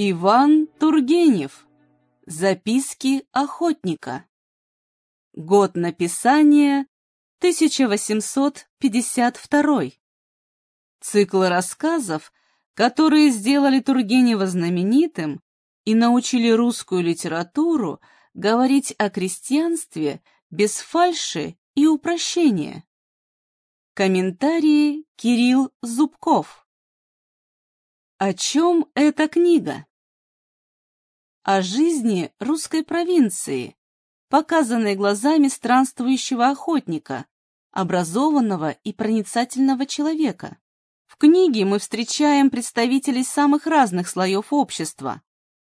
Иван Тургенев. Записки охотника. Год написания 1852. Цикл рассказов, которые сделали Тургенева знаменитым и научили русскую литературу говорить о крестьянстве без фальши и упрощения. Комментарии Кирилл Зубков. О чем эта книга? О жизни русской провинции, показанной глазами странствующего охотника, образованного и проницательного человека. В книге мы встречаем представителей самых разных слоев общества,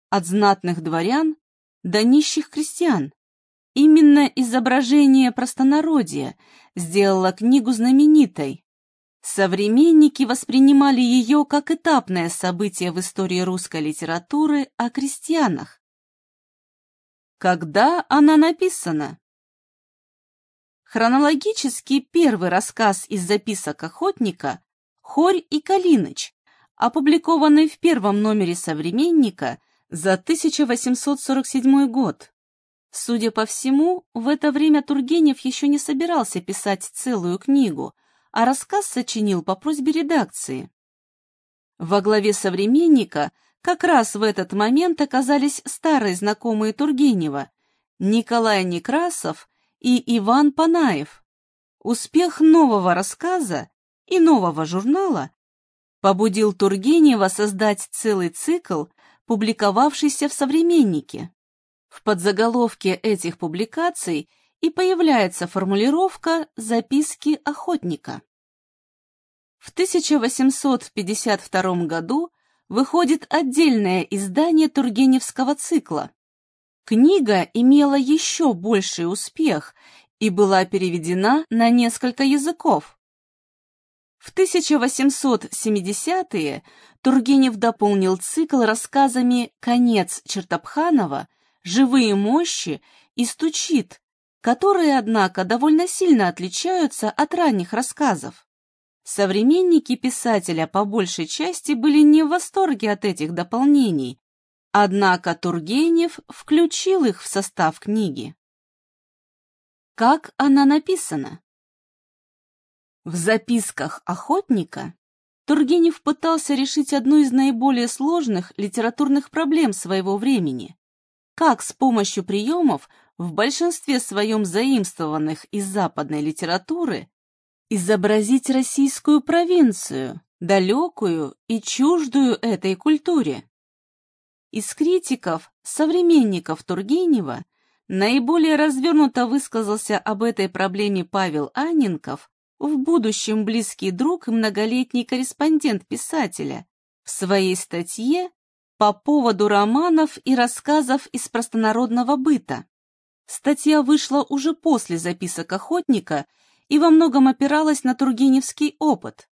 от знатных дворян до нищих крестьян. Именно изображение простонародья сделало книгу знаменитой, Современники воспринимали ее как этапное событие в истории русской литературы о крестьянах. Когда она написана? Хронологически первый рассказ из записок охотника «Хорь и Калиныч», опубликованный в первом номере «Современника» за 1847 год. Судя по всему, в это время Тургенев еще не собирался писать целую книгу – а рассказ сочинил по просьбе редакции. Во главе «Современника» как раз в этот момент оказались старые знакомые Тургенева Николай Некрасов и Иван Панаев. Успех нового рассказа и нового журнала побудил Тургенева создать целый цикл, публиковавшийся в «Современнике». В подзаголовке этих публикаций – и появляется формулировка «записки охотника». В 1852 году выходит отдельное издание Тургеневского цикла. Книга имела еще больший успех и была переведена на несколько языков. В 1870-е Тургенев дополнил цикл рассказами «Конец Чертопханова», «Живые мощи» и «Стучит», которые, однако, довольно сильно отличаются от ранних рассказов. Современники писателя по большей части были не в восторге от этих дополнений, однако Тургенев включил их в состав книги. Как она написана? В записках охотника Тургенев пытался решить одну из наиболее сложных литературных проблем своего времени. Как с помощью приемов в большинстве своем заимствованных из западной литературы, изобразить российскую провинцию, далекую и чуждую этой культуре. Из критиков, современников Тургенева, наиболее развернуто высказался об этой проблеме Павел Анненков, в будущем близкий друг и многолетний корреспондент писателя, в своей статье по поводу романов и рассказов из простонародного быта. Статья вышла уже после записок охотника и во многом опиралась на тургеневский опыт.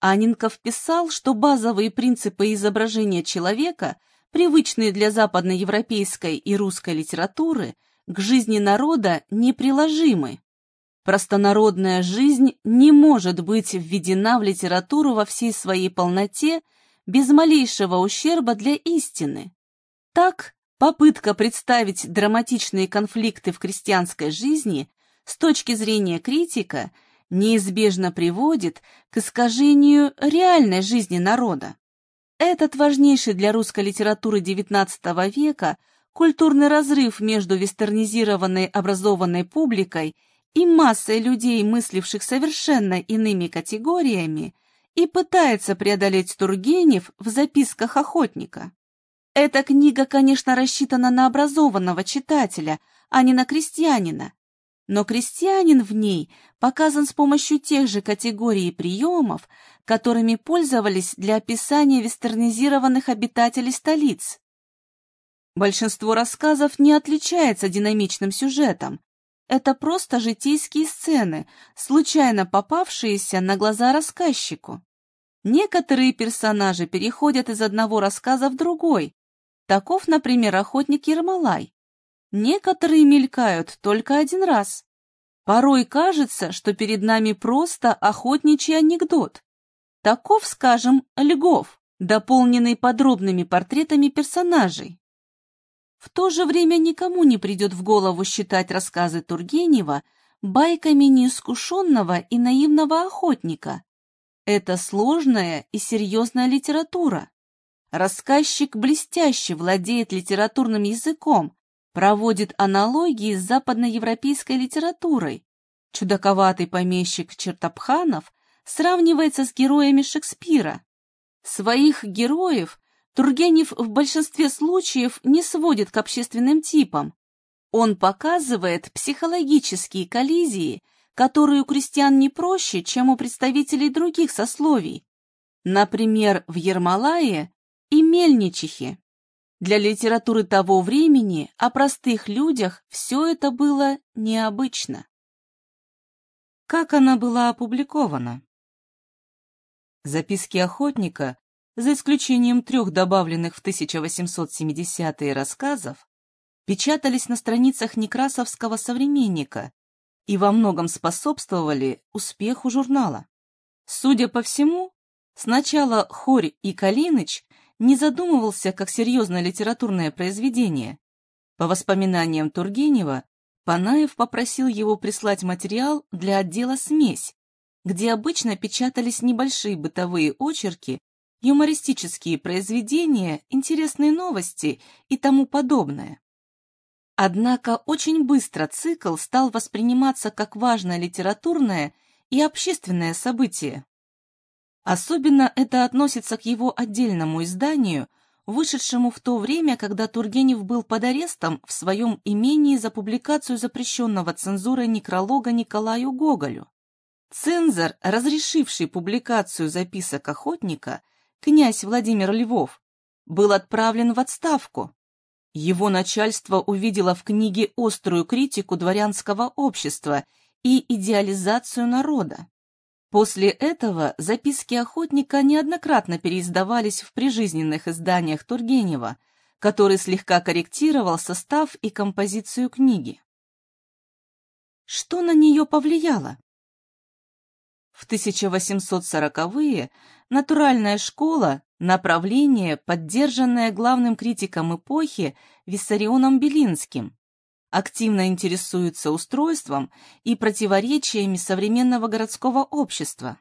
Анинков писал, что базовые принципы изображения человека, привычные для западноевропейской и русской литературы, к жизни народа неприложимы. Простонародная жизнь не может быть введена в литературу во всей своей полноте без малейшего ущерба для истины. Так, Попытка представить драматичные конфликты в крестьянской жизни с точки зрения критика неизбежно приводит к искажению реальной жизни народа. Этот важнейший для русской литературы XIX века культурный разрыв между вестернизированной образованной публикой и массой людей, мысливших совершенно иными категориями, и пытается преодолеть Тургенев в записках охотника. Эта книга, конечно, рассчитана на образованного читателя, а не на крестьянина. Но крестьянин в ней показан с помощью тех же категорий приемов, которыми пользовались для описания вестернизированных обитателей столиц. Большинство рассказов не отличается динамичным сюжетом. Это просто житейские сцены, случайно попавшиеся на глаза рассказчику. Некоторые персонажи переходят из одного рассказа в другой, Таков, например, охотник Ермолай. Некоторые мелькают только один раз. Порой кажется, что перед нами просто охотничий анекдот. Таков, скажем, Льгов. дополненный подробными портретами персонажей. В то же время никому не придет в голову считать рассказы Тургенева байками неискушенного и наивного охотника. Это сложная и серьезная литература. Рассказчик блестяще владеет литературным языком, проводит аналогии с западноевропейской литературой. Чудаковатый помещик Чертопханов сравнивается с героями Шекспира. Своих героев Тургенев в большинстве случаев не сводит к общественным типам. Он показывает психологические коллизии, которые у крестьян не проще, чем у представителей других сословий. Например, в Ермолае и Мельничихе. Для литературы того времени о простых людях все это было необычно. Как она была опубликована? Записки охотника, за исключением трех добавленных в 1870-е рассказов, печатались на страницах Некрасовского «Современника» и во многом способствовали успеху журнала. Судя по всему, сначала Хорь и Калиныч не задумывался как серьезное литературное произведение. По воспоминаниям Тургенева, Панаев попросил его прислать материал для отдела «Смесь», где обычно печатались небольшие бытовые очерки, юмористические произведения, интересные новости и тому подобное. Однако очень быстро цикл стал восприниматься как важное литературное и общественное событие. Особенно это относится к его отдельному изданию, вышедшему в то время, когда Тургенев был под арестом в своем имении за публикацию запрещенного цензурой некролога Николаю Гоголю. Цензор, разрешивший публикацию записок охотника, князь Владимир Львов, был отправлен в отставку. Его начальство увидело в книге острую критику дворянского общества и идеализацию народа. После этого записки охотника неоднократно переиздавались в прижизненных изданиях Тургенева, который слегка корректировал состав и композицию книги. Что на нее повлияло? В 1840-е натуральная школа, направление, поддержанное главным критиком эпохи Виссарионом Белинским, активно интересуется устройством и противоречиями современного городского общества.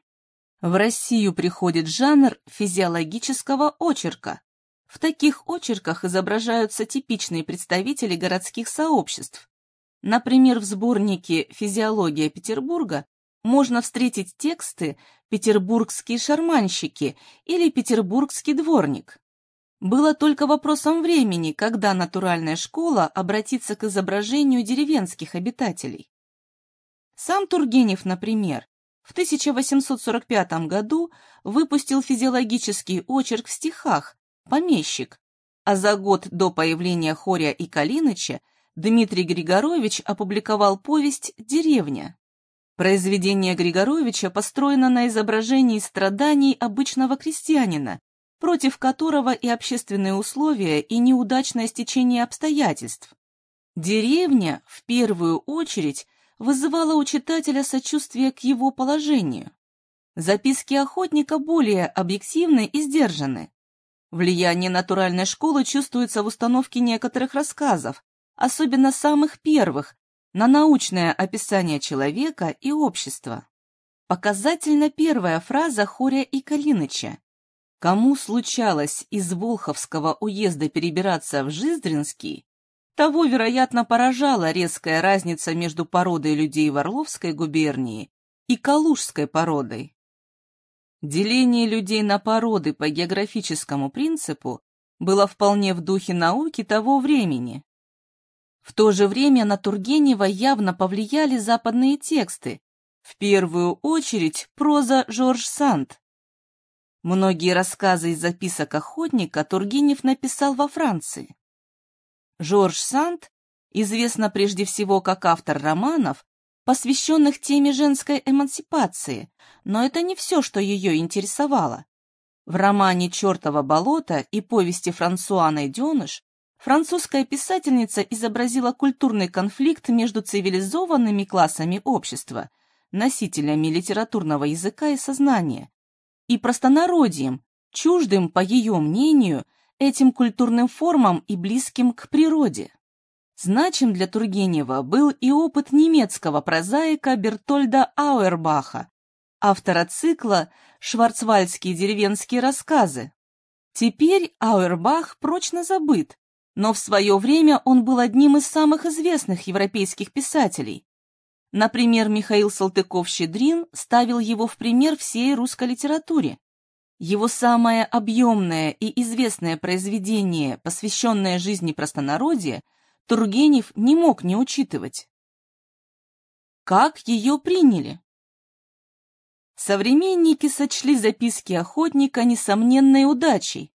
В Россию приходит жанр физиологического очерка. В таких очерках изображаются типичные представители городских сообществ. Например, в сборнике «Физиология Петербурга» можно встретить тексты «Петербургские шарманщики» или «Петербургский дворник». Было только вопросом времени, когда натуральная школа обратится к изображению деревенских обитателей. Сам Тургенев, например, в 1845 году выпустил физиологический очерк в стихах «Помещик», а за год до появления Хоря и Калиныча Дмитрий Григорович опубликовал повесть «Деревня». Произведение Григоровича построено на изображении страданий обычного крестьянина, против которого и общественные условия, и неудачное стечение обстоятельств. Деревня, в первую очередь, вызывала у читателя сочувствие к его положению. Записки охотника более объективны и сдержаны. Влияние натуральной школы чувствуется в установке некоторых рассказов, особенно самых первых, на научное описание человека и общества. Показательна первая фраза Хоря и Калиныча. Кому случалось из Волховского уезда перебираться в Жиздринский, того, вероятно, поражала резкая разница между породой людей в Орловской губернии и Калужской породой. Деление людей на породы по географическому принципу было вполне в духе науки того времени, в то же время на Тургенева явно повлияли западные тексты, в первую очередь проза Жорж Санд. Многие рассказы из записок охотника Тургенев написал во Франции. Жорж Санд известна прежде всего как автор романов, посвященных теме женской эмансипации, но это не все, что ее интересовало. В романе «Чертово болото» и повести Франсуа Найденыш французская писательница изобразила культурный конфликт между цивилизованными классами общества, носителями литературного языка и сознания, и простонародием, чуждым, по ее мнению, этим культурным формам и близким к природе. Значим для Тургенева был и опыт немецкого прозаика Бертольда Ауэрбаха, автора цикла «Шварцвальдские деревенские рассказы». Теперь Ауэрбах прочно забыт, но в свое время он был одним из самых известных европейских писателей. Например, Михаил Салтыков-Щедрин ставил его в пример всей русской литературе. Его самое объемное и известное произведение, посвященное жизни простонародья, Тургенев не мог не учитывать. Как ее приняли? Современники сочли записки охотника несомненной удачей.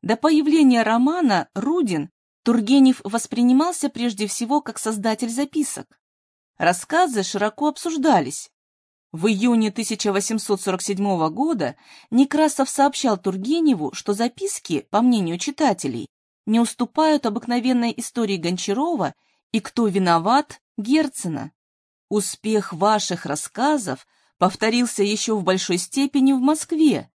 До появления романа «Рудин» Тургенев воспринимался прежде всего как создатель записок. Рассказы широко обсуждались. В июне 1847 года Некрасов сообщал Тургеневу, что записки, по мнению читателей, не уступают обыкновенной истории Гончарова и «Кто виноват?» Герцена. Успех ваших рассказов повторился еще в большой степени в Москве.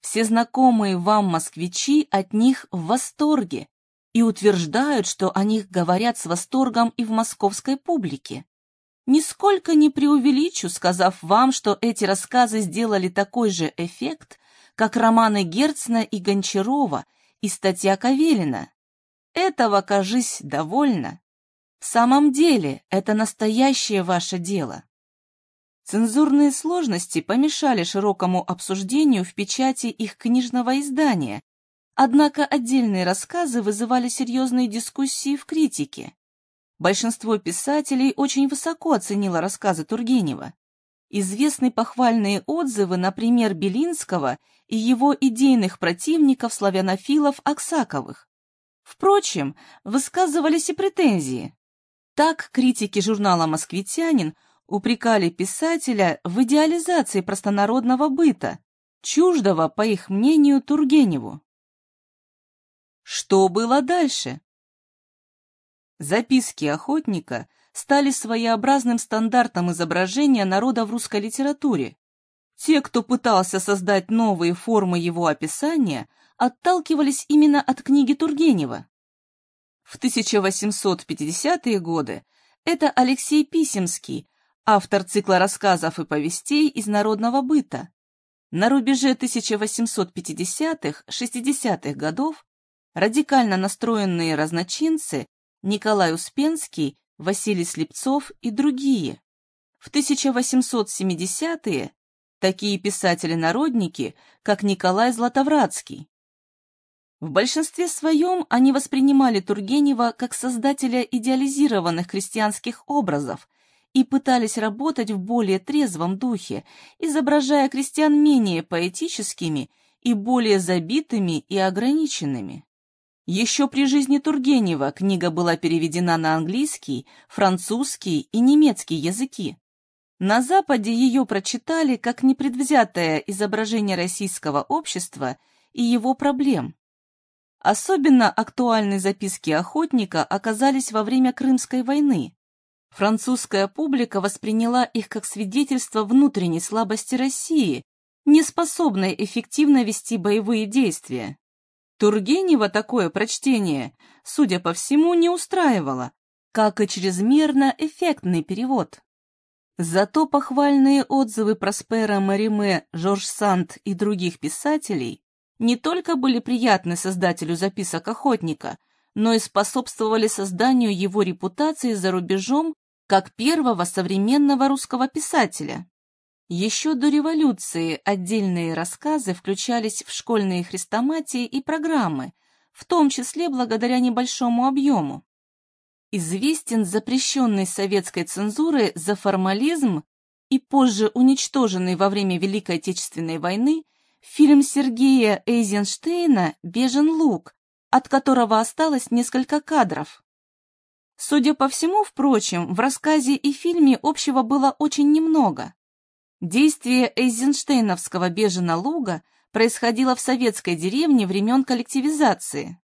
Все знакомые вам москвичи от них в восторге и утверждают, что о них говорят с восторгом и в московской публике. Нисколько не преувеличу, сказав вам, что эти рассказы сделали такой же эффект, как романы Герцена и Гончарова и статья Кавелина. Этого, кажись, довольно. В самом деле, это настоящее ваше дело. Цензурные сложности помешали широкому обсуждению в печати их книжного издания, однако отдельные рассказы вызывали серьезные дискуссии в критике. Большинство писателей очень высоко оценило рассказы Тургенева. Известны похвальные отзывы, например, Белинского и его идейных противников славянофилов Аксаковых. Впрочем, высказывались и претензии. Так критики журнала «Москвитянин» упрекали писателя в идеализации простонародного быта, чуждого, по их мнению, Тургеневу. Что было дальше? Записки охотника стали своеобразным стандартом изображения народа в русской литературе. Те, кто пытался создать новые формы его описания, отталкивались именно от книги Тургенева. В 1850-е годы это Алексей Писемский, автор цикла рассказов и повестей из народного быта. На рубеже 1850-60-х годов радикально настроенные разночинцы Николай Успенский, Василий Слепцов и другие. В 1870-е такие писатели-народники, как Николай Златовратский. В большинстве своем они воспринимали Тургенева как создателя идеализированных крестьянских образов и пытались работать в более трезвом духе, изображая крестьян менее поэтическими и более забитыми и ограниченными. Еще при жизни Тургенева книга была переведена на английский, французский и немецкий языки. На Западе ее прочитали как непредвзятое изображение российского общества и его проблем. Особенно актуальны записки охотника оказались во время Крымской войны, Французская публика восприняла их как свидетельство внутренней слабости России, не способной эффективно вести боевые действия. Тургенева такое прочтение, судя по всему, не устраивало, как и чрезмерно эффектный перевод. Зато похвальные отзывы Проспера Мариме, Жорж Санд и других писателей не только были приятны создателю записок охотника, но и способствовали созданию его репутации за рубежом как первого современного русского писателя. Еще до революции отдельные рассказы включались в школьные хрестоматии и программы, в том числе благодаря небольшому объему. Известен запрещенный советской цензурой за формализм и позже уничтоженный во время Великой Отечественной войны фильм Сергея Эйзенштейна «Бежен лук», от которого осталось несколько кадров. Судя по всему, впрочем, в рассказе и фильме общего было очень немного. Действие Эйзенштейновского «Бежена луга» происходило в советской деревне времен коллективизации.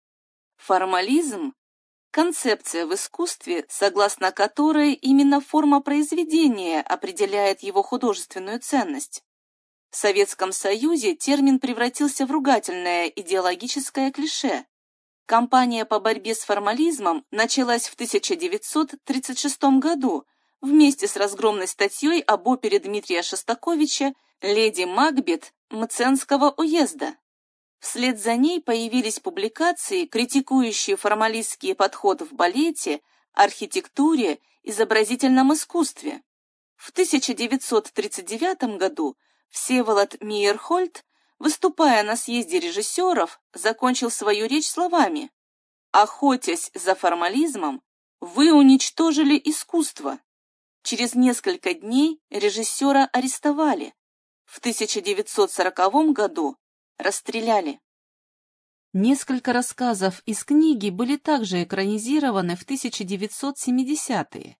Формализм – концепция в искусстве, согласно которой именно форма произведения определяет его художественную ценность. В Советском Союзе термин превратился в ругательное идеологическое клише. Кампания по борьбе с формализмом началась в 1936 году вместе с разгромной статьей об опере Дмитрия Шостаковича «Леди Макбет» Мценского уезда. Вслед за ней появились публикации, критикующие формалистский подход в балете, архитектуре, изобразительном искусстве. В 1939 году Всеволод Мейерхольд, выступая на съезде режиссеров, закончил свою речь словами «Охотясь за формализмом, вы уничтожили искусство». Через несколько дней режиссера арестовали. В 1940 году расстреляли. Несколько рассказов из книги были также экранизированы в 1970-е.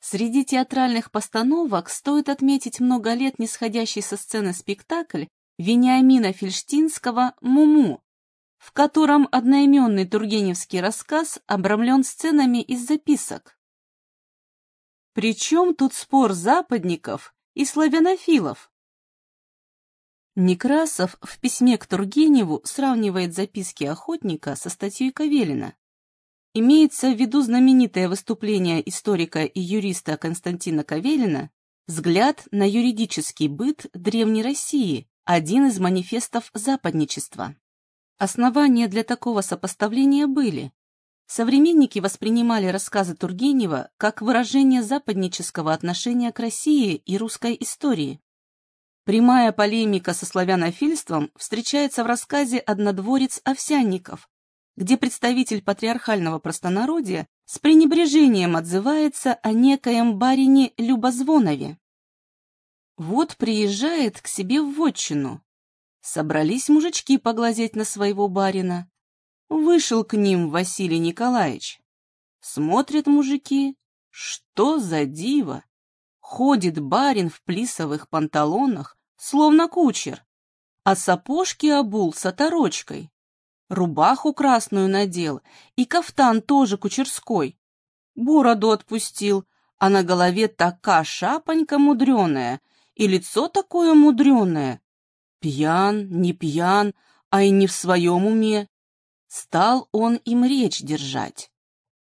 Среди театральных постановок стоит отметить много лет нисходящий со сцены спектакль Вениамина Фельштинского «Муму», в котором одноименный тургеневский рассказ обрамлен сценами из записок. Причем тут спор западников и славянофилов? Некрасов в письме к Тургеневу сравнивает записки охотника со статьей Кавелина. Имеется в виду знаменитое выступление историка и юриста Константина Кавелина «Взгляд на юридический быт Древней России», один из манифестов западничества. Основания для такого сопоставления были. Современники воспринимали рассказы Тургенева как выражение западнического отношения к России и русской истории. Прямая полемика со славянофильством встречается в рассказе «Однодворец Овсянников», где представитель патриархального простонародья с пренебрежением отзывается о некоем барине Любозвонове. Вот приезжает к себе в вотчину. Собрались мужички поглазеть на своего барина. Вышел к ним Василий Николаевич. Смотрят мужики, что за диво! Ходит барин в плисовых панталонах, словно кучер, а сапожки обул с оторочкой. Рубаху красную надел и кафтан тоже кучерской. Бороду отпустил, а на голове такая шапонька мудреная и лицо такое мудреное. Пьян, не пьян, а и не в своем уме. Стал он им речь держать.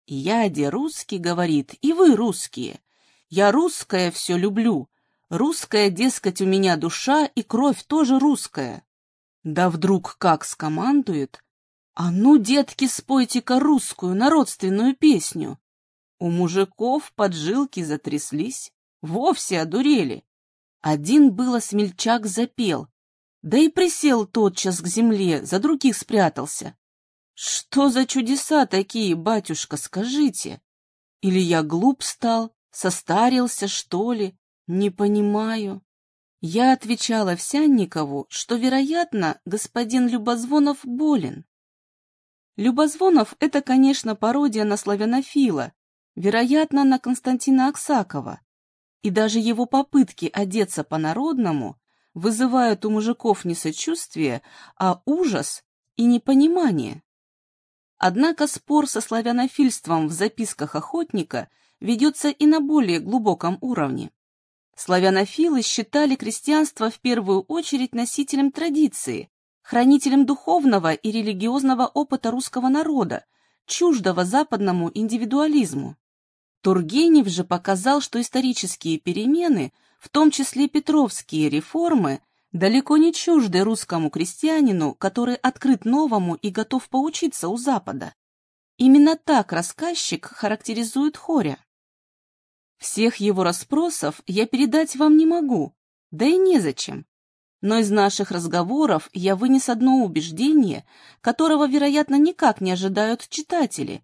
«Я де русский, — говорит, — и вы русские. Я русское все люблю. Русская, дескать, у меня душа и кровь тоже русская. Да вдруг как скомандует. А ну, детки, спойте-ка русскую народственную песню. У мужиков поджилки затряслись, вовсе одурели. Один было смельчак запел, да и присел тотчас к земле, за других спрятался. Что за чудеса такие, батюшка, скажите? Или я глуп стал, Состарился, что ли? Не понимаю. Я отвечала Овсянникову, что, вероятно, господин Любозвонов болен. Любозвонов — это, конечно, пародия на славянофила, вероятно, на Константина Аксакова. И даже его попытки одеться по-народному вызывают у мужиков не сочувствие, а ужас и непонимание. Однако спор со славянофильством в записках охотника ведется и на более глубоком уровне. Славянофилы считали крестьянство в первую очередь носителем традиции, хранителем духовного и религиозного опыта русского народа, чуждого западному индивидуализму. Тургенев же показал, что исторические перемены, в том числе петровские реформы, далеко не чужды русскому крестьянину, который открыт новому и готов поучиться у Запада. Именно так рассказчик характеризует Хоря. Всех его расспросов я передать вам не могу, да и незачем. Но из наших разговоров я вынес одно убеждение, которого, вероятно, никак не ожидают читатели.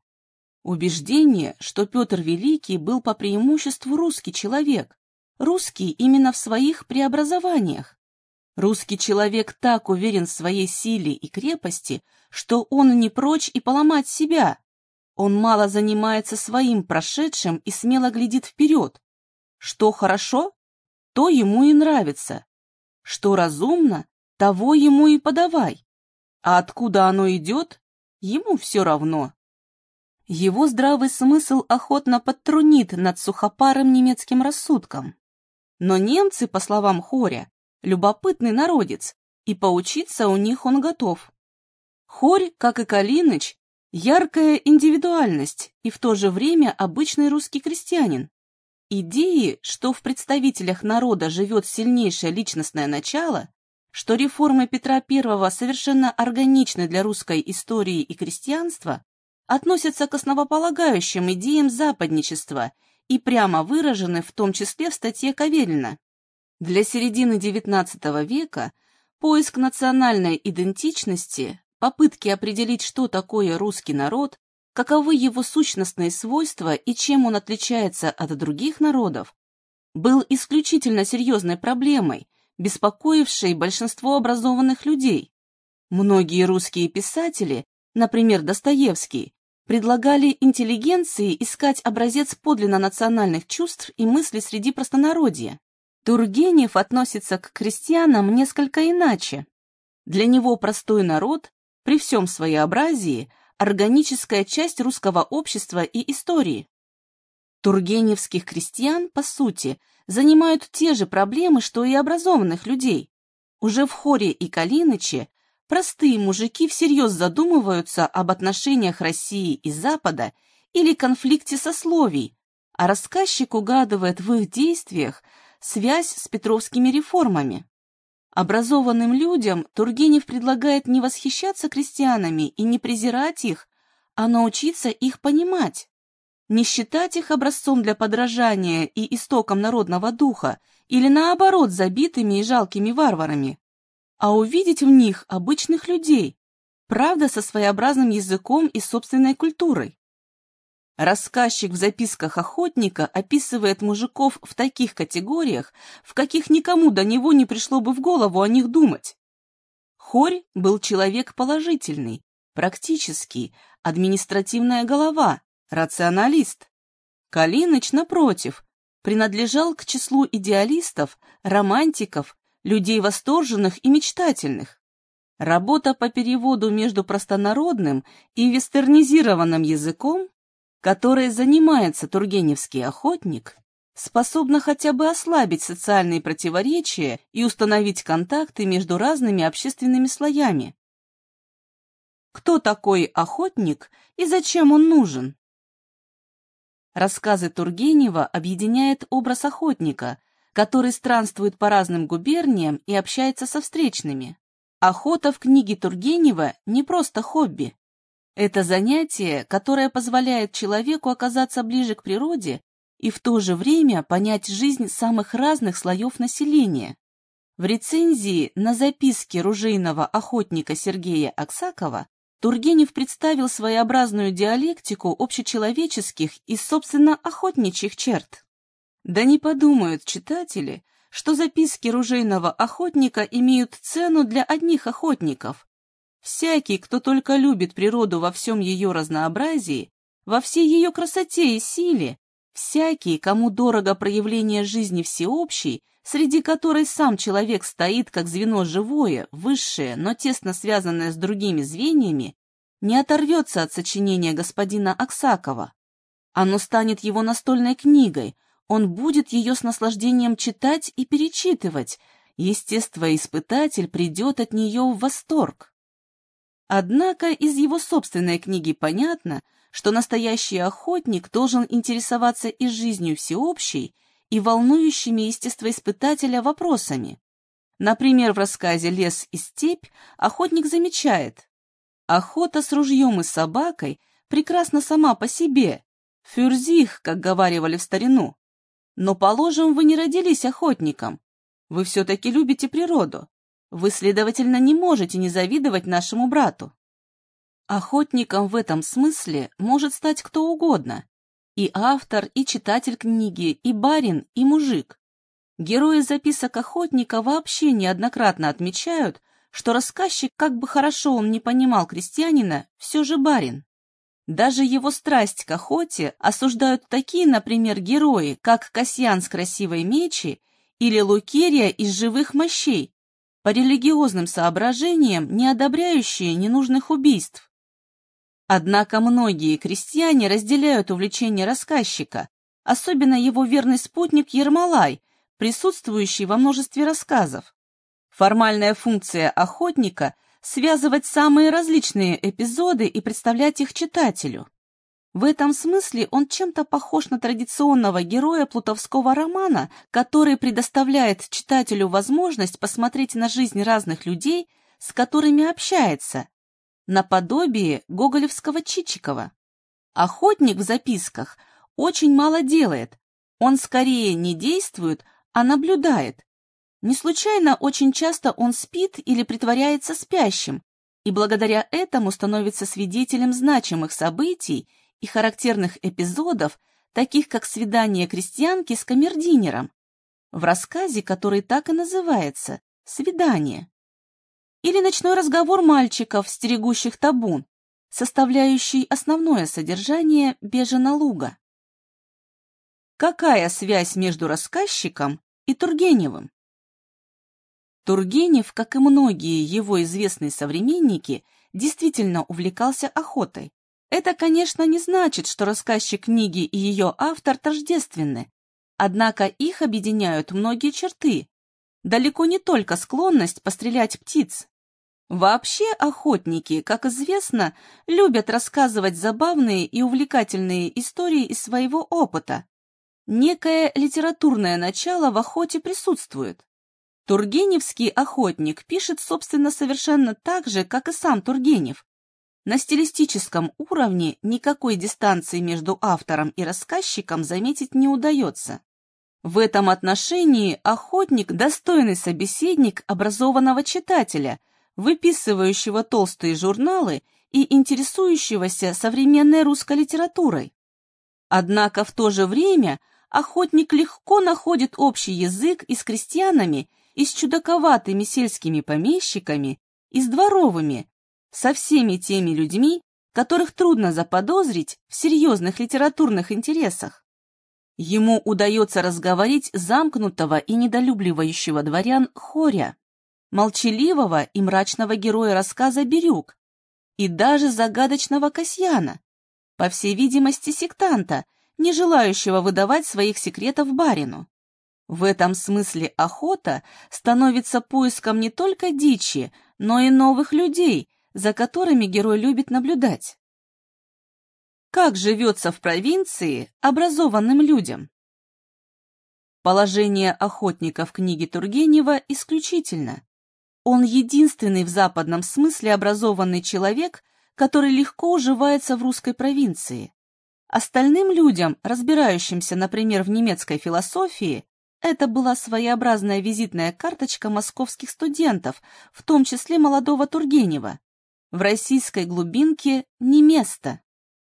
Убеждение, что Петр Великий был по преимуществу русский человек, русский именно в своих преобразованиях. Русский человек так уверен в своей силе и крепости, что он не прочь и поломать себя, он мало занимается своим прошедшим и смело глядит вперед. Что хорошо, то ему и нравится. Что разумно, того ему и подавай. А откуда оно идет, ему все равно. Его здравый смысл охотно подтрунит над сухопарым немецким рассудком. Но немцы, по словам Хоря, любопытный народец, и поучиться у них он готов. Хорь, как и Калиныч, яркая индивидуальность и в то же время обычный русский крестьянин. Идеи, что в представителях народа живет сильнейшее личностное начало, что реформы Петра I совершенно органичны для русской истории и крестьянства, относятся к основополагающим идеям западничества и прямо выражены в том числе в статье Каверина. Для середины XIX века поиск национальной идентичности, попытки определить, что такое русский народ, каковы его сущностные свойства и чем он отличается от других народов, был исключительно серьезной проблемой, беспокоившей большинство образованных людей. Многие русские писатели, например, Достоевский, предлагали интеллигенции искать образец подлинно национальных чувств и мыслей среди простонародья. Тургенев относится к крестьянам несколько иначе. Для него простой народ, при всем своеобразии, органическая часть русского общества и истории. Тургеневских крестьян, по сути, занимают те же проблемы, что и образованных людей. Уже в Хоре и Калиныче простые мужики всерьез задумываются об отношениях России и Запада или конфликте сословий, а рассказчик угадывает в их действиях связь с петровскими реформами. Образованным людям Тургенев предлагает не восхищаться крестьянами и не презирать их, а научиться их понимать. Не считать их образцом для подражания и истоком народного духа, или наоборот забитыми и жалкими варварами, а увидеть в них обычных людей, правда со своеобразным языком и собственной культурой. Рассказчик в записках охотника описывает мужиков в таких категориях, в каких никому до него не пришло бы в голову о них думать. Хорь был человек положительный, практический, административная голова, рационалист. Калиныч, напротив, принадлежал к числу идеалистов, романтиков, людей восторженных и мечтательных. Работа по переводу между простонародным и вестернизированным языком, которой занимается тургеневский охотник, способна хотя бы ослабить социальные противоречия и установить контакты между разными общественными слоями. Кто такой охотник и зачем он нужен? Рассказы Тургенева объединяет образ охотника, который странствует по разным губерниям и общается со встречными. Охота в книге Тургенева не просто хобби. Это занятие, которое позволяет человеку оказаться ближе к природе и в то же время понять жизнь самых разных слоев населения. В рецензии на записки ружейного охотника Сергея Аксакова Тургенев представил своеобразную диалектику общечеловеческих и, собственно, охотничьих черт. Да не подумают читатели, что записки ружейного охотника имеют цену для одних охотников. Всякий, кто только любит природу во всем ее разнообразии, во всей ее красоте и силе, всякий, кому дорого проявление жизни всеобщей, среди которой сам человек стоит как звено живое, высшее, но тесно связанное с другими звеньями, не оторвется от сочинения господина Аксакова. Оно станет его настольной книгой, он будет ее с наслаждением читать и перечитывать, естествоиспытатель придет от нее в восторг. Однако из его собственной книги понятно, что настоящий охотник должен интересоваться и жизнью всеобщей, и волнующими естествоиспытателя вопросами. Например, в рассказе «Лес и степь» охотник замечает, охота с ружьем и собакой прекрасна сама по себе, фюрзих, как говаривали в старину, но, положим, вы не родились охотником. Вы все-таки любите природу. Вы, следовательно, не можете не завидовать нашему брату. Охотником в этом смысле может стать кто угодно. И автор, и читатель книги, и барин, и мужик. Герои записок охотника вообще неоднократно отмечают, что рассказчик, как бы хорошо он не понимал крестьянина, все же барин. Даже его страсть к охоте осуждают такие, например, герои, как Касьян с красивой мечи или Лукерия из живых мощей, по религиозным соображениям не одобряющие ненужных убийств. Однако многие крестьяне разделяют увлечение рассказчика, особенно его верный спутник Ермолай, присутствующий во множестве рассказов. Формальная функция охотника – связывать самые различные эпизоды и представлять их читателю. В этом смысле он чем-то похож на традиционного героя плутовского романа, который предоставляет читателю возможность посмотреть на жизнь разных людей, с которыми общается, наподобие гоголевского Чичикова. Охотник в записках очень мало делает, он скорее не действует, а наблюдает. Не случайно очень часто он спит или притворяется спящим, и благодаря этому становится свидетелем значимых событий и характерных эпизодов, таких как свидание крестьянки с камердинером, в рассказе, который так и называется «Свидание». Или ночной разговор мальчиков, стерегущих табун, составляющий основное содержание «Бежена луга». Какая связь между рассказчиком и Тургеневым? Тургенев, как и многие его известные современники, действительно увлекался охотой, это, конечно, не значит, что рассказчик книги и ее автор тождественны, однако их объединяют многие черты. Далеко не только склонность пострелять птиц. Вообще охотники, как известно, любят рассказывать забавные и увлекательные истории из своего опыта. Некое литературное начало в охоте присутствует. Тургеневский охотник пишет, собственно, совершенно так же, как и сам Тургенев, на стилистическом уровне никакой дистанции между автором и рассказчиком заметить не удается. В этом отношении охотник – достойный собеседник образованного читателя, выписывающего толстые журналы и интересующегося современной русской литературой. Однако в то же время охотник легко находит общий язык и с крестьянами, и с чудаковатыми сельскими помещиками, и с дворовыми, со всеми теми людьми, которых трудно заподозрить в серьезных литературных интересах. Ему удается разговорить замкнутого и недолюбливающего дворян Хоря, молчаливого и мрачного героя рассказа «Бирюк» и даже загадочного Касьяна, по всей видимости сектанта, не желающего выдавать своих секретов барину. В этом смысле охота становится поиском не только дичи, но и новых людей, за которыми герой любит наблюдать. Как живется в провинции образованным людям? Положение охотника в книге Тургенева исключительно. Он единственный в западном смысле образованный человек, который легко уживается в русской провинции. Остальным людям, разбирающимся, например, в немецкой философии, это была своеобразная визитная карточка московских студентов, в том числе молодого Тургенева, в российской глубинке не место.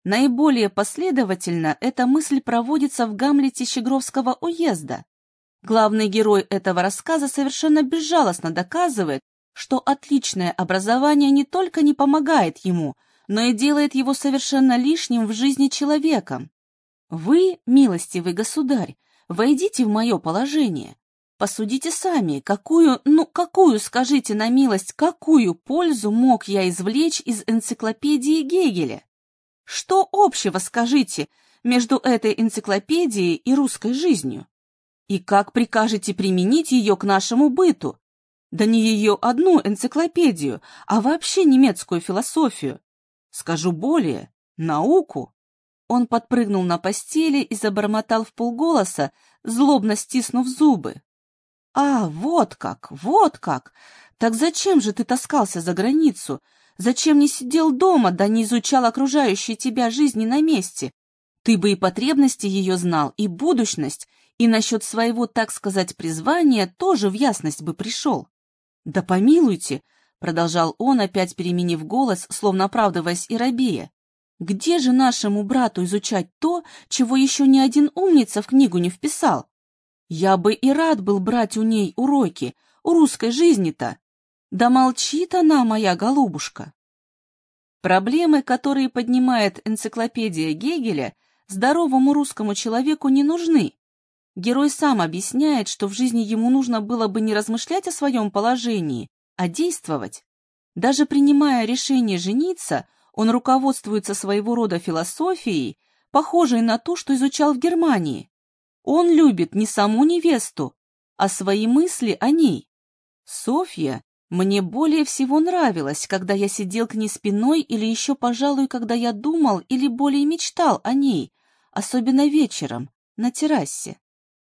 Наиболее последовательно эта мысль проводится в Гамлете Щегровского уезда. Главный герой этого рассказа совершенно безжалостно доказывает, что отличное образование не только не помогает ему, но и делает его совершенно лишним в жизни человеком. Вы, милостивый государь, войдите в мое положение, Посудите сами, какую, ну какую, скажите на милость, какую пользу мог я извлечь из энциклопедии Гегеля? Что общего, скажите, между этой энциклопедией и русской жизнью? И как прикажете применить ее к нашему быту? Да не ее одну энциклопедию, а вообще немецкую философию. Скажу более, науку. Он подпрыгнул на постели и забормотал в полголоса, злобно стиснув зубы. «А, вот как, вот как! Так зачем же ты таскался за границу? Зачем не сидел дома, да не изучал окружающей тебя жизни на месте? Ты бы и потребности ее знал, и будущность, и насчет своего, так сказать, призвания тоже в ясность бы пришел. Да помилуйте!» — продолжал он, опять переменив голос, словно оправдываясь и робея. «Где же нашему брату изучать то, чего еще ни один умница в книгу не вписал? Я бы и рад был брать у ней уроки, у русской жизни-то. Да молчит она, моя голубушка. Проблемы, которые поднимает энциклопедия Гегеля, здоровому русскому человеку не нужны. Герой сам объясняет, что в жизни ему нужно было бы не размышлять о своем положении, а действовать. Даже принимая решение жениться, он руководствуется своего рода философией, похожей на ту, что изучал в Германии. Он любит не саму невесту, а свои мысли о ней. Софья мне более всего нравилась, когда я сидел к ней спиной или еще, пожалуй, когда я думал или более мечтал о ней, особенно вечером, на террасе.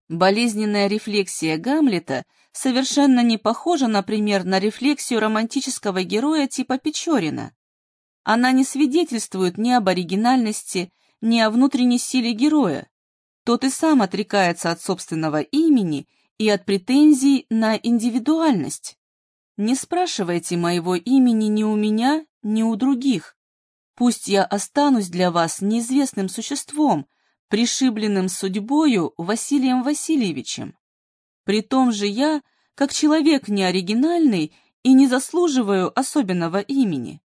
Болезненная рефлексия Гамлета совершенно не похожа, например, на рефлексию романтического героя типа Печорина. Она не свидетельствует ни об оригинальности, ни о внутренней силе героя. Тот и сам отрекается от собственного имени и от претензий на индивидуальность. Не спрашивайте моего имени ни у меня, ни у других. Пусть я останусь для вас неизвестным существом, пришибленным судьбою Василием Васильевичем. При том же я, как человек неоригинальный и не заслуживаю особенного имени.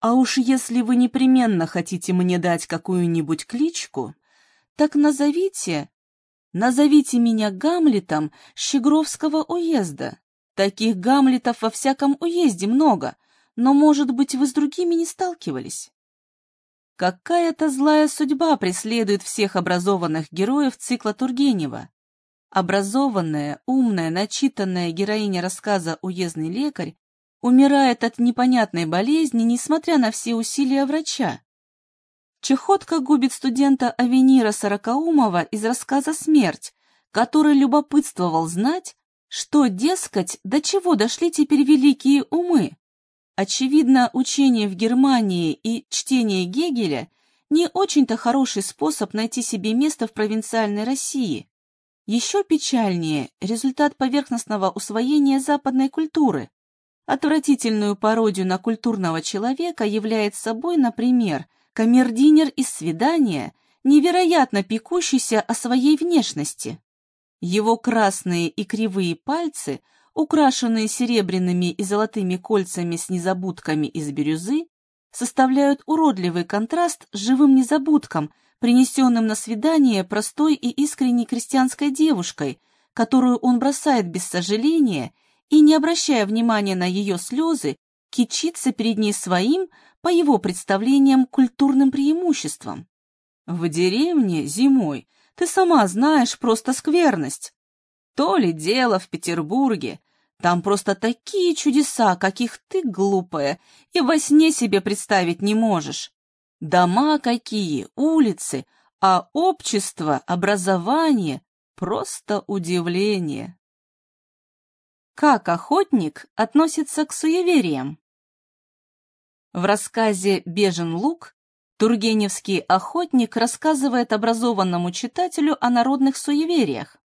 А уж если вы непременно хотите мне дать какую-нибудь кличку, так назовите, назовите меня Гамлетом Щегровского уезда. Таких Гамлетов во всяком уезде много, но, может быть, вы с другими не сталкивались. Какая-то злая судьба преследует всех образованных героев цикла Тургенева. Образованная, умная, начитанная героиня рассказа «Уездный лекарь» умирает от непонятной болезни, несмотря на все усилия врача. Чехотка губит студента Авенира Сорокаумова из рассказа «Смерть», который любопытствовал знать, что, дескать, до чего дошли теперь великие умы. Очевидно, учение в Германии и чтение Гегеля не очень-то хороший способ найти себе место в провинциальной России. Еще печальнее результат поверхностного усвоения западной культуры. Отвратительную пародию на культурного человека является собой, например, камердинер из свидания, невероятно пекущийся о своей внешности. Его красные и кривые пальцы – украшенные серебряными и золотыми кольцами с незабудками из бирюзы, составляют уродливый контраст с живым незабудком, принесенным на свидание простой и искренней крестьянской девушкой, которую он бросает без сожаления и, не обращая внимания на ее слезы, кичится перед ней своим, по его представлениям, культурным преимуществом. В деревне зимой, ты сама знаешь, просто скверность. То ли дело в Петербурге, там просто такие чудеса, каких ты, глупая, и во сне себе представить не можешь. Дома какие, улицы, а общество, образование — просто удивление. Как охотник относится к суевериям? В рассказе «Бежен лук» Тургеневский охотник рассказывает образованному читателю о народных суевериях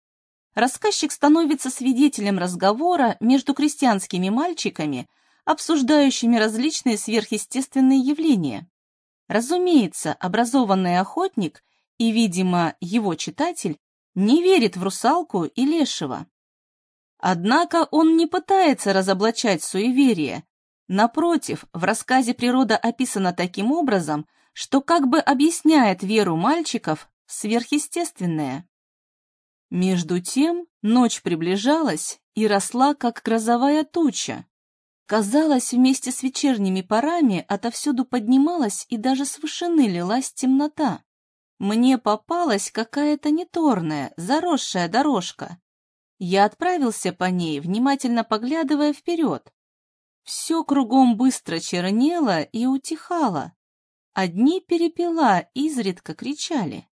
рассказчик становится свидетелем разговора между крестьянскими мальчиками, обсуждающими различные сверхъестественные явления. Разумеется, образованный охотник и, видимо, его читатель не верит в русалку и лешего. Однако он не пытается разоблачать суеверие. Напротив, в рассказе природа описана таким образом, что как бы объясняет веру мальчиков сверхъестественное. Между тем ночь приближалась и росла, как грозовая туча. Казалось, вместе с вечерними парами отовсюду поднималась и даже с вышины лилась темнота. Мне попалась какая-то неторная, заросшая дорожка. Я отправился по ней, внимательно поглядывая вперед. Все кругом быстро чернело и утихало. Одни перепела изредка кричали.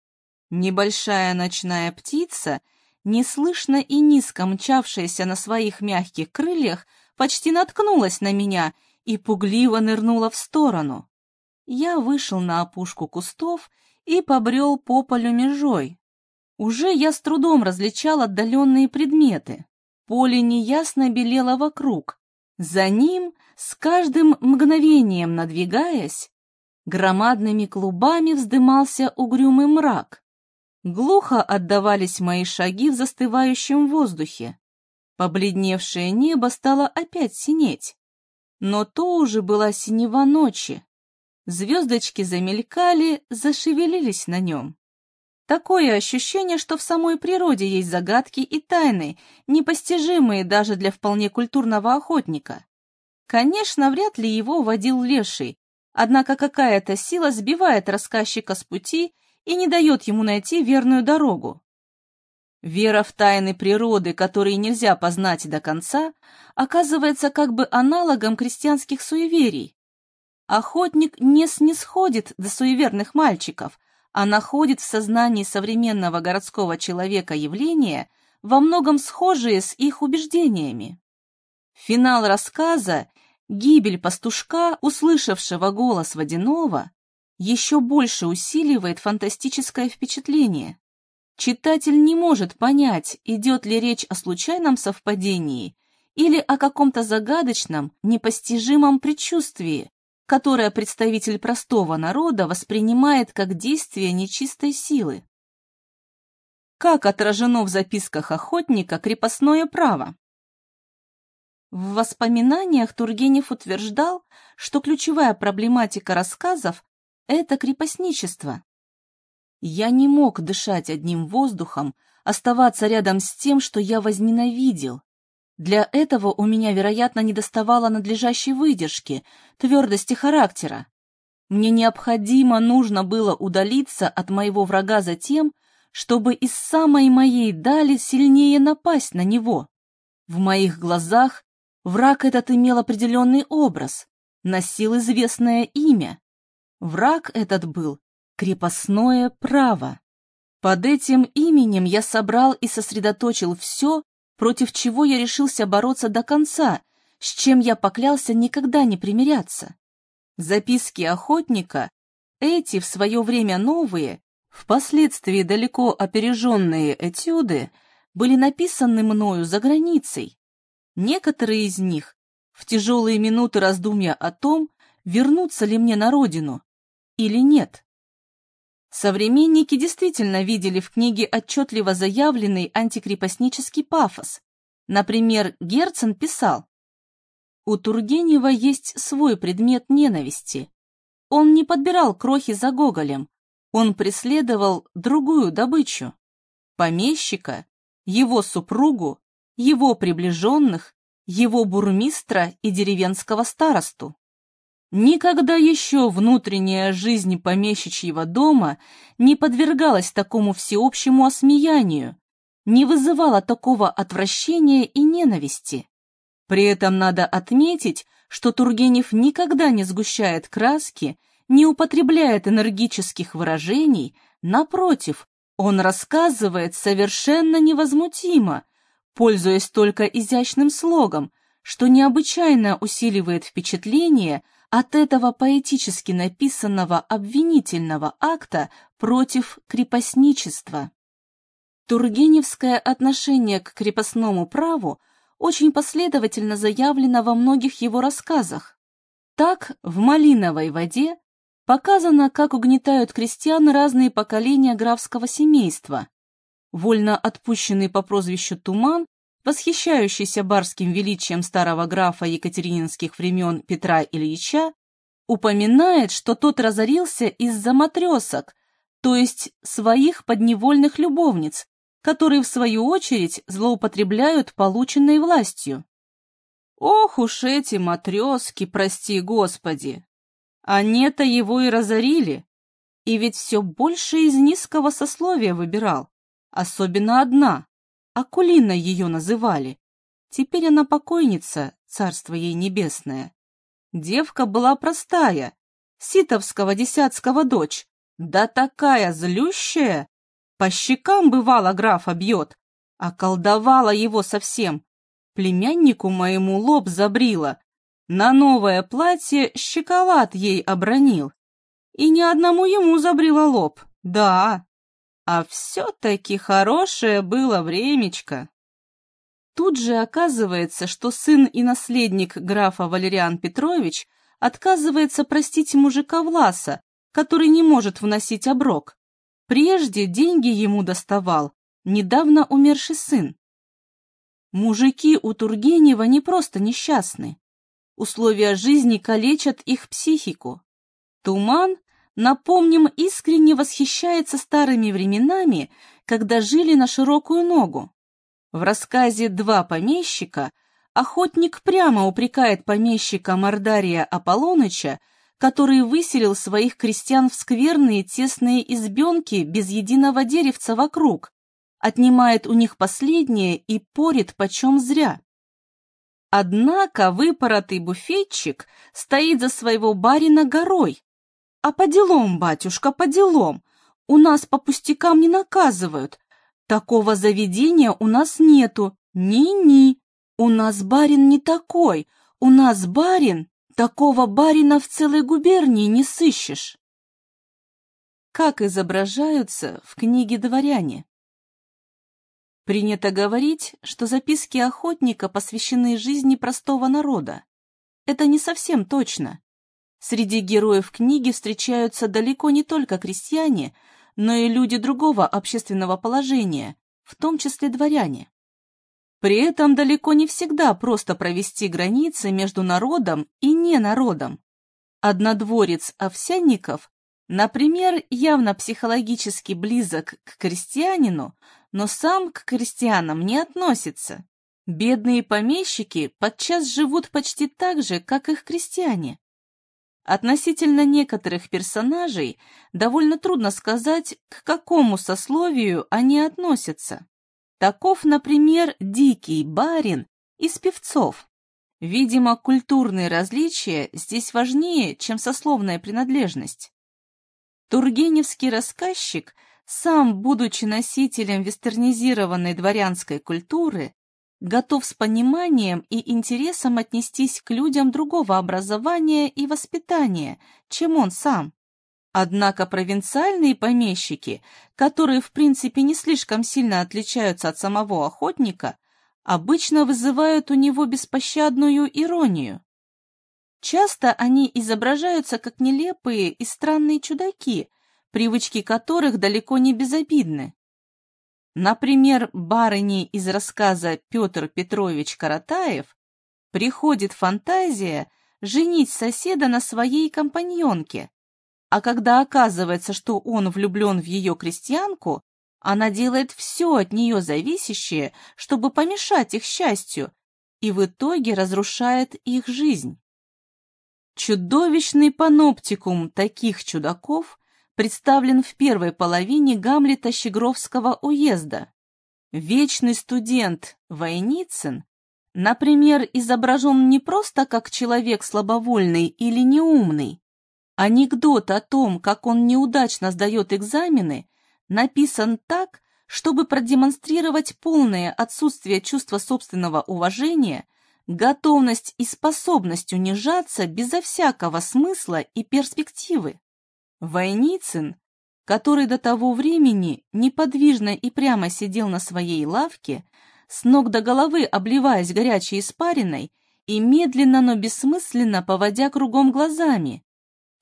Небольшая ночная птица, неслышно и низко мчавшаяся на своих мягких крыльях, почти наткнулась на меня и пугливо нырнула в сторону. Я вышел на опушку кустов и побрел по полю межой. Уже я с трудом различал отдаленные предметы. Поле неясно белело вокруг. За ним, с каждым мгновением надвигаясь, громадными клубами вздымался угрюмый мрак. Глухо отдавались мои шаги в застывающем воздухе. Побледневшее небо стало опять синеть. Но то уже была синева ночи. Звездочки замелькали, зашевелились на нем. Такое ощущение, что в самой природе есть загадки и тайны, непостижимые даже для вполне культурного охотника. Конечно, вряд ли его водил леший, однако какая-то сила сбивает рассказчика с пути и не дает ему найти верную дорогу. Вера в тайны природы, которые нельзя познать до конца, оказывается как бы аналогом крестьянских суеверий. Охотник не снисходит до суеверных мальчиков, а находит в сознании современного городского человека явления, во многом схожие с их убеждениями. Финал рассказа «Гибель пастушка, услышавшего голос водяного» еще больше усиливает фантастическое впечатление. Читатель не может понять, идет ли речь о случайном совпадении или о каком-то загадочном, непостижимом предчувствии, которое представитель простого народа воспринимает как действие нечистой силы. Как отражено в записках охотника крепостное право? В воспоминаниях Тургенев утверждал, что ключевая проблематика рассказов – это крепостничество. Я не мог дышать одним воздухом, оставаться рядом с тем, что я возненавидел. Для этого у меня, вероятно, недоставало надлежащей выдержки, твердости характера. Мне необходимо нужно было удалиться от моего врага за тем, чтобы из самой моей дали сильнее напасть на него. В моих глазах враг этот имел определенный образ, носил известное имя. Враг этот был крепостное право. Под этим именем я собрал и сосредоточил все, против чего я решился бороться до конца, с чем я поклялся никогда не примиряться. Записки охотника, эти в свое время новые, впоследствии далеко опереженные этюды, были написаны мною за границей. Некоторые из них в тяжелые минуты раздумья о том, вернуться ли мне на родину или нет. Современники действительно видели в книге отчетливо заявленный антикрепостнический пафос. Например, Герцен писал, «У Тургенева есть свой предмет ненависти. Он не подбирал крохи за Гоголем, он преследовал другую добычу. Помещика, его супругу, его приближенных, его бурмистра и деревенского старосту. Никогда еще внутренняя жизнь помещичьего дома не подвергалась такому всеобщему осмеянию, не вызывала такого отвращения и ненависти. При этом надо отметить, что Тургенев никогда не сгущает краски, не употребляет энергических выражений, напротив, он рассказывает совершенно невозмутимо, пользуясь только изящным слогом, что необычайно усиливает впечатление от этого поэтически написанного обвинительного акта против крепостничества. Тургеневское отношение к крепостному праву очень последовательно заявлено во многих его рассказах. Так, в «Малиновой воде» показано, как угнетают крестьян разные поколения графского семейства. Вольно отпущенный по прозвищу Туман восхищающийся барским величием старого графа екатерининских времен Петра Ильича, упоминает, что тот разорился из-за матресок, то есть своих подневольных любовниц, которые, в свою очередь, злоупотребляют полученной властью. Ох уж эти матрески, прости господи! Они-то его и разорили, и ведь все больше из низкого сословия выбирал, особенно одна, Акулина ее называли. Теперь она покойница, царство ей небесное. Девка была простая, ситовского десятского дочь, да такая злющая. По щекам бывало графа бьет, колдовала его совсем. Племяннику моему лоб забрила, на новое платье щеколад ей обронил. И ни одному ему забрила лоб, да. А все-таки хорошее было времечко. Тут же оказывается, что сын и наследник графа Валериан Петрович отказывается простить мужика Власа, который не может вносить оброк. Прежде деньги ему доставал недавно умерший сын. Мужики у Тургенева не просто несчастны. Условия жизни калечат их психику. Туман напомним, искренне восхищается старыми временами, когда жили на широкую ногу. В рассказе «Два помещика» охотник прямо упрекает помещика Мордария Аполлоныча, который выселил своих крестьян в скверные тесные избенки без единого деревца вокруг, отнимает у них последнее и порит почем зря. Однако выпоротый буфетчик стоит за своего барина горой. А по делам, батюшка, по делам. У нас по пустякам не наказывают. Такого заведения у нас нету. Ни-ни. У нас барин не такой. У нас барин. Такого барина в целой губернии не сыщешь. Как изображаются в книге «Дворяне»? Принято говорить, что записки охотника посвящены жизни простого народа. Это не совсем точно. Среди героев книги встречаются далеко не только крестьяне, но и люди другого общественного положения, в том числе дворяне. При этом далеко не всегда просто провести границы между народом и ненародом. Однодворец Овсянников, например, явно психологически близок к крестьянину, но сам к крестьянам не относится. Бедные помещики подчас живут почти так же, как их крестьяне. Относительно некоторых персонажей довольно трудно сказать, к какому сословию они относятся. Таков, например, дикий барин из певцов. Видимо, культурные различия здесь важнее, чем сословная принадлежность. Тургеневский рассказчик, сам будучи носителем вестернизированной дворянской культуры, готов с пониманием и интересом отнестись к людям другого образования и воспитания, чем он сам. Однако провинциальные помещики, которые в принципе не слишком сильно отличаются от самого охотника, обычно вызывают у него беспощадную иронию. Часто они изображаются как нелепые и странные чудаки, привычки которых далеко не безобидны. Например, барыне из рассказа Петр Петрович Каратаев приходит фантазия женить соседа на своей компаньонке, а когда оказывается, что он влюблен в ее крестьянку, она делает все от нее зависящее, чтобы помешать их счастью, и в итоге разрушает их жизнь. Чудовищный паноптикум таких чудаков представлен в первой половине Гамлета Щегровского уезда. Вечный студент Войницын, например, изображен не просто как человек слабовольный или неумный, Анекдот о том, как он неудачно сдает экзамены, написан так, чтобы продемонстрировать полное отсутствие чувства собственного уважения, готовность и способность унижаться безо всякого смысла и перспективы. Войницын, который до того времени неподвижно и прямо сидел на своей лавке, с ног до головы обливаясь горячей испариной и медленно, но бессмысленно поводя кругом глазами,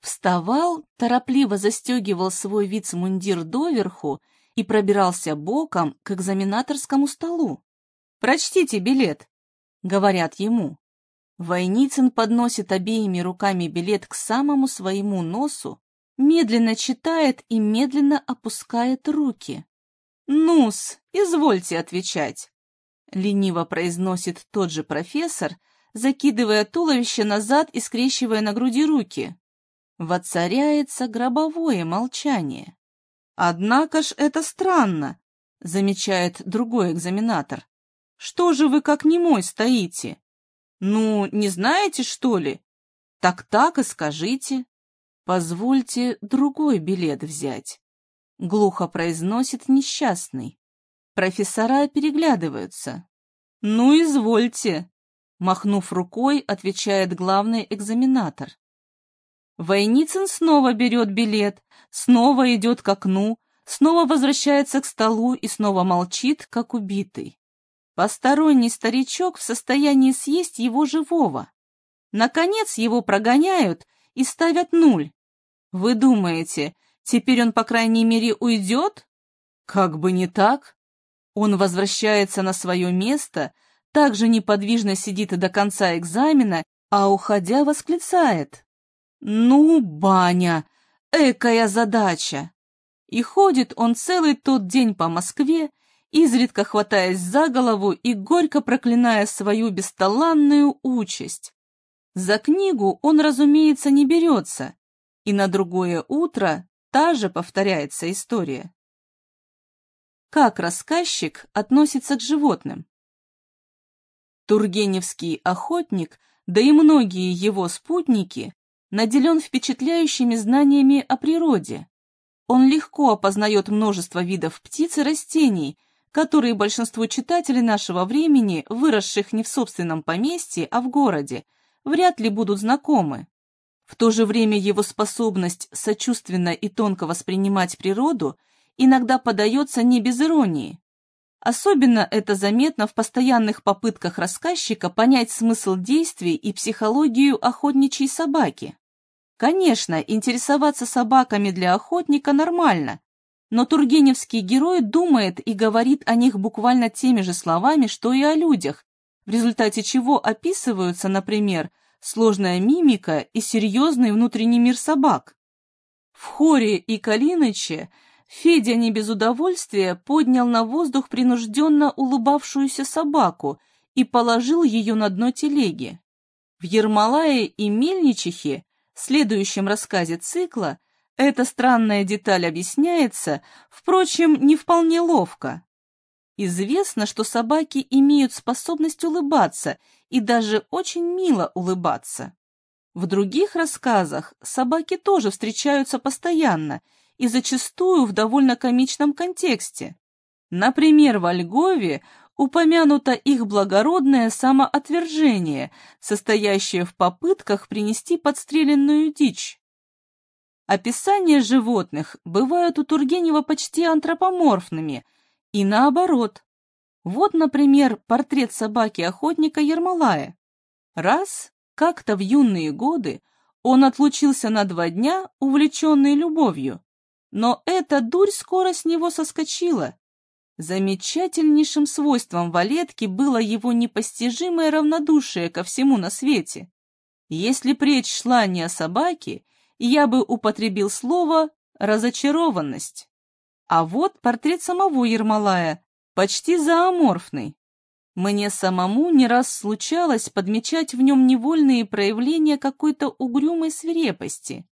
Вставал, торопливо застегивал свой вицмундир доверху и пробирался боком к экзаменаторскому столу. «Прочтите билет», — говорят ему. Войницын подносит обеими руками билет к самому своему носу, медленно читает и медленно опускает руки. «Ну-с, извольте отвечать», — лениво произносит тот же профессор, закидывая туловище назад и скрещивая на груди руки воцаряется гробовое молчание. «Однако ж это странно», — замечает другой экзаменатор. «Что же вы как немой стоите? Ну, не знаете, что ли? Так так и скажите. Позвольте другой билет взять», — глухо произносит несчастный. Профессора переглядываются. «Ну, извольте», — махнув рукой, отвечает главный экзаменатор. Войницын снова берет билет, снова идет к окну, снова возвращается к столу и снова молчит, как убитый. Посторонний старичок в состоянии съесть его живого. Наконец его прогоняют и ставят нуль. Вы думаете, теперь он, по крайней мере, уйдет? Как бы не так. Он возвращается на свое место, также неподвижно сидит до конца экзамена, а, уходя, восклицает. Ну, баня, экая задача! И ходит он целый тот день по Москве, изредка хватаясь за голову и горько проклиная свою бесталанную участь. За книгу он, разумеется, не берется, и на другое утро та же повторяется история. как рассказчик относится к животным. Тургеневский охотник, да и многие его спутники, наделен впечатляющими знаниями о природе. Он легко опознает множество видов птиц и растений, которые большинству читателей нашего времени, выросших не в собственном поместье, а в городе, вряд ли будут знакомы. В то же время его способность сочувственно и тонко воспринимать природу иногда подается не без иронии. Особенно это заметно в постоянных попытках рассказчика понять смысл действий и психологию охотничьей собаки. Конечно, интересоваться собаками для охотника нормально, но тургеневский герой думает и говорит о них буквально теми же словами, что и о людях, в результате чего описываются, например, сложная мимика и серьезный внутренний мир собак. В хоре и Калиныче Федя не без удовольствия поднял на воздух принужденно улыбавшуюся собаку и положил ее на дно телеги. В Ермолае и Мельничихе, следующем рассказе цикла, эта странная деталь объясняется, впрочем, не вполне ловко. Известно, что собаки имеют способность улыбаться и даже очень мило улыбаться. В других рассказах собаки тоже встречаются постоянно – и зачастую в довольно комичном контексте. Например, во Льгове упомянуто их благородное самоотвержение, состоящее в попытках принести подстреленную дичь. Описания животных бывают у Тургенева почти антропоморфными, и наоборот. Вот, например, портрет собаки-охотника Ермолая. Раз, как-то в юные годы, он отлучился на два дня, увлеченный любовью, но эта дурь скоро с него соскочила. Замечательнейшим свойством Валетки было его непостижимое равнодушие ко всему на свете. Если речь шла не о собаке, я бы употребил слово «разочарованность». А вот портрет самого Ермолая, почти зооморфный. Мне самому не раз случалось подмечать в нем невольные проявления какой-то угрюмой свирепости.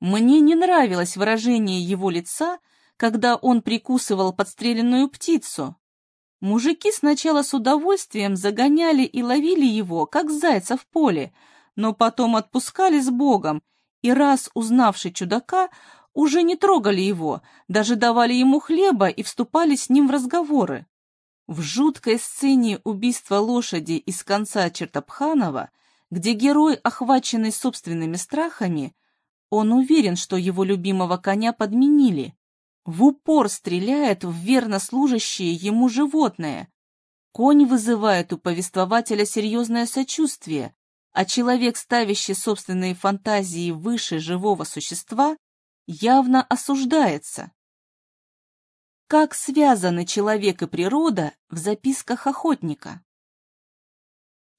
Мне не нравилось выражение его лица, когда он прикусывал подстреленную птицу. Мужики сначала с удовольствием загоняли и ловили его, как зайца в поле, но потом отпускали с Богом, и раз узнавший чудака, уже не трогали его, даже давали ему хлеба и вступали с ним в разговоры. В жуткой сцене убийства лошади из конца Чертопханова, где герой, охваченный собственными страхами, он уверен, что его любимого коня подменили. В упор стреляет в верно служащее ему животное. Конь вызывает у повествователя серьезное сочувствие, а человек, ставящий собственные фантазии выше живого существа, явно осуждается. Как связаны человек и природа в записках охотника?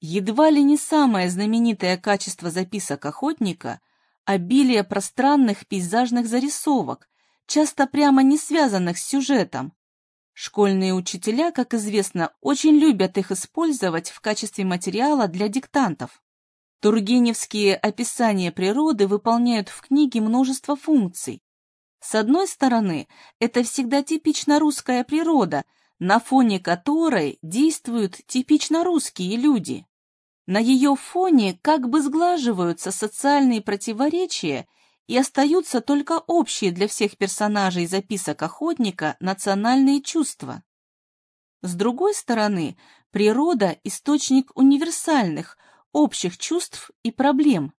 Едва ли не самое знаменитое качество записок охотника обилие пространных пейзажных зарисовок, часто прямо не связанных с сюжетом. Школьные учителя, как известно, очень любят их использовать в качестве материала для диктантов. Тургеневские описания природы выполняют в книге множество функций. С одной стороны, это всегда типично русская природа, на фоне которой действуют типично русские люди. На ее фоне как бы сглаживаются социальные противоречия и остаются только общие для всех персонажей записок охотника национальные чувства. С другой стороны, природа – источник универсальных, общих чувств и проблем.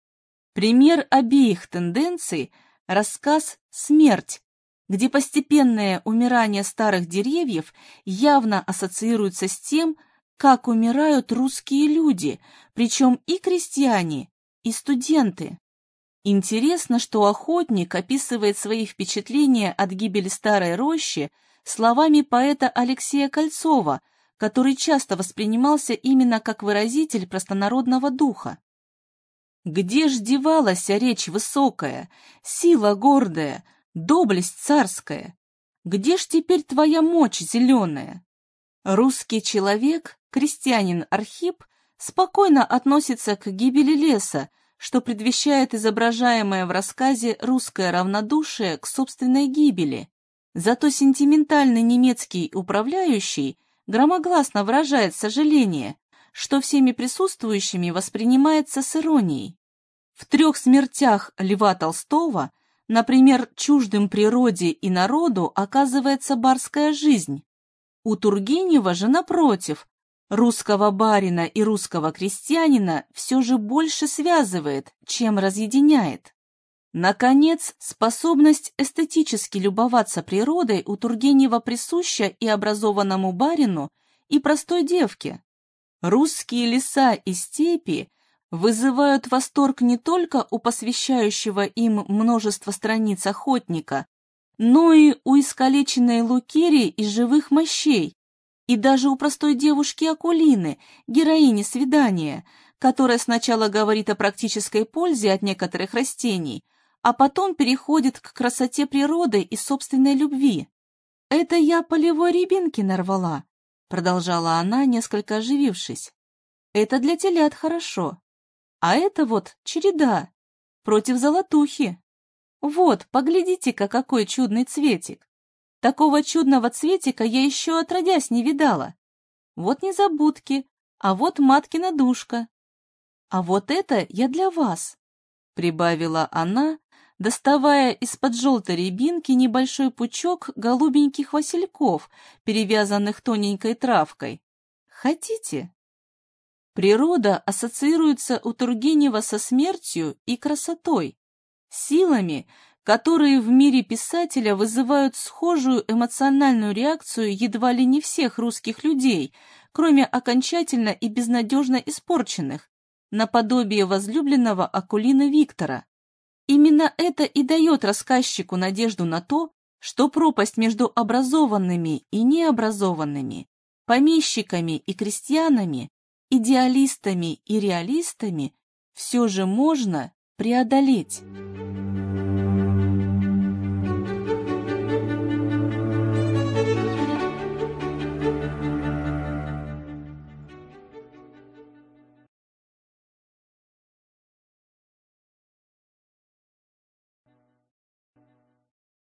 Пример обеих тенденций – рассказ «Смерть», где постепенное умирание старых деревьев явно ассоциируется с тем, как умирают русские люди, причем и крестьяне, и студенты. Интересно, что охотник описывает свои впечатления от гибели старой рощи словами поэта Алексея Кольцова, который часто воспринимался именно как выразитель простонародного духа. Где ж девалась речь высокая, сила гордая, доблесть царская? Где ж теперь твоя мощь зеленая? Русский человек крестьянин Архип спокойно относится к гибели леса, что предвещает изображаемое в рассказе русское равнодушие к собственной гибели. Зато сентиментальный немецкий управляющий громогласно выражает сожаление, что всеми присутствующими воспринимается с иронией. В трех смертях Льва Толстого, например, чуждым природе и народу оказывается барская жизнь. У Тургенева же, напротив, русского барина и русского крестьянина все же больше связывает, чем разъединяет. Наконец, способность эстетически любоваться природой у Тургенева присуща и образованному барину, и простой девке. Русские леса и степи вызывают восторг не только у посвящающего им множество страниц охотника, но и у искалеченной Лукерии и живых мощей, и даже у простой девушки Акулины, героини свидания, которая сначала говорит о практической пользе от некоторых растений, а потом переходит к красоте природы и собственной любви. «Это я полевой рябинки нарвала», — продолжала она, несколько оживившись. «Это для телят хорошо. А это вот череда, против золотухи. Вот, поглядите-ка, какой чудный цветик. Такого чудного цветика я еще отродясь не видала. Вот незабудки, а вот маткина душка. А вот это я для вас, — прибавила она, доставая из-под желтой рябинки небольшой пучок голубеньких васильков, перевязанных тоненькой травкой. Хотите? Природа ассоциируется у Тургенева со смертью и красотой, силами, которые в мире писателя вызывают схожую эмоциональную реакцию едва ли не всех русских людей, кроме окончательно и безнадежно испорченных, наподобие возлюбленного Акулина Виктора. Именно это и дает рассказчику надежду на то, что пропасть между образованными и необразованными, помещиками и крестьянами, идеалистами и реалистами все же можно преодолеть.